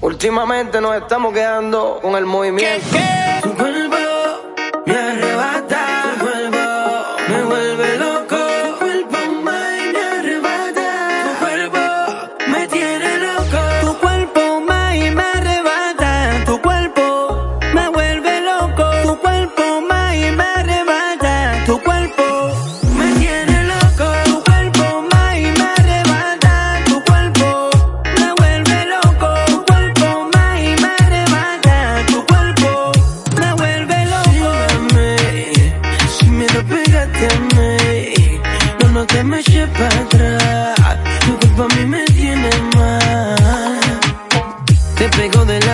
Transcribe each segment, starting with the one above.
Últimamente nos estamos quedando con el movimiento.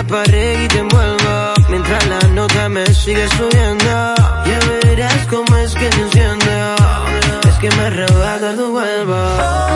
Pared y te envuelvo. Mientras la nota me sigue subiendo. Ya verás cómo es que se enciende Es que me arrebata tu vuelvo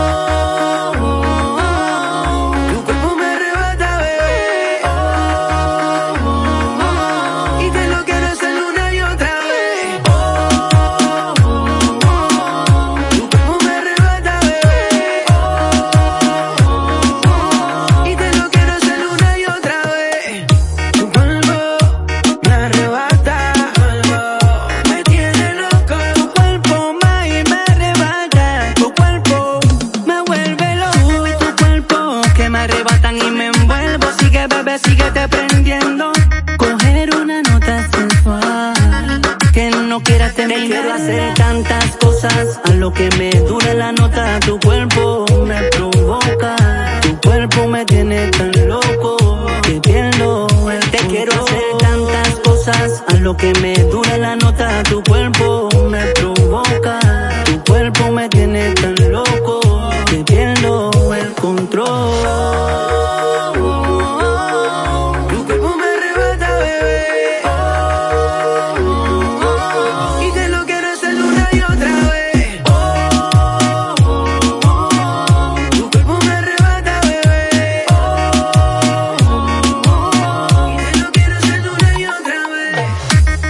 Quiero hacer tantas cosas. A lo que me dure la nota. Tu cuerpo me provoca. Tu cuerpo me tiene tan loco. Que pierdo Te quiero hacer tantas cosas. A lo que me dure la nota. Tu cuerpo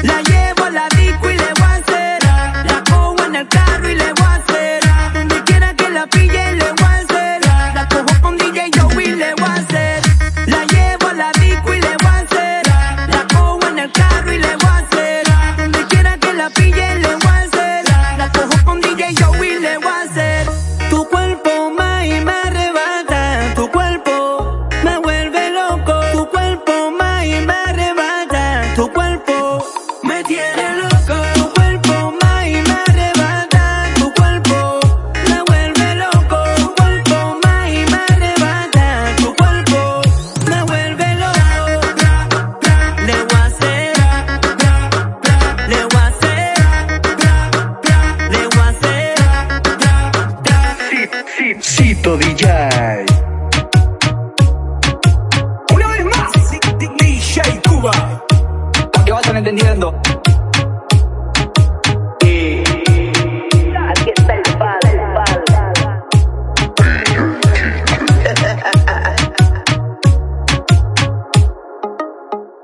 Cito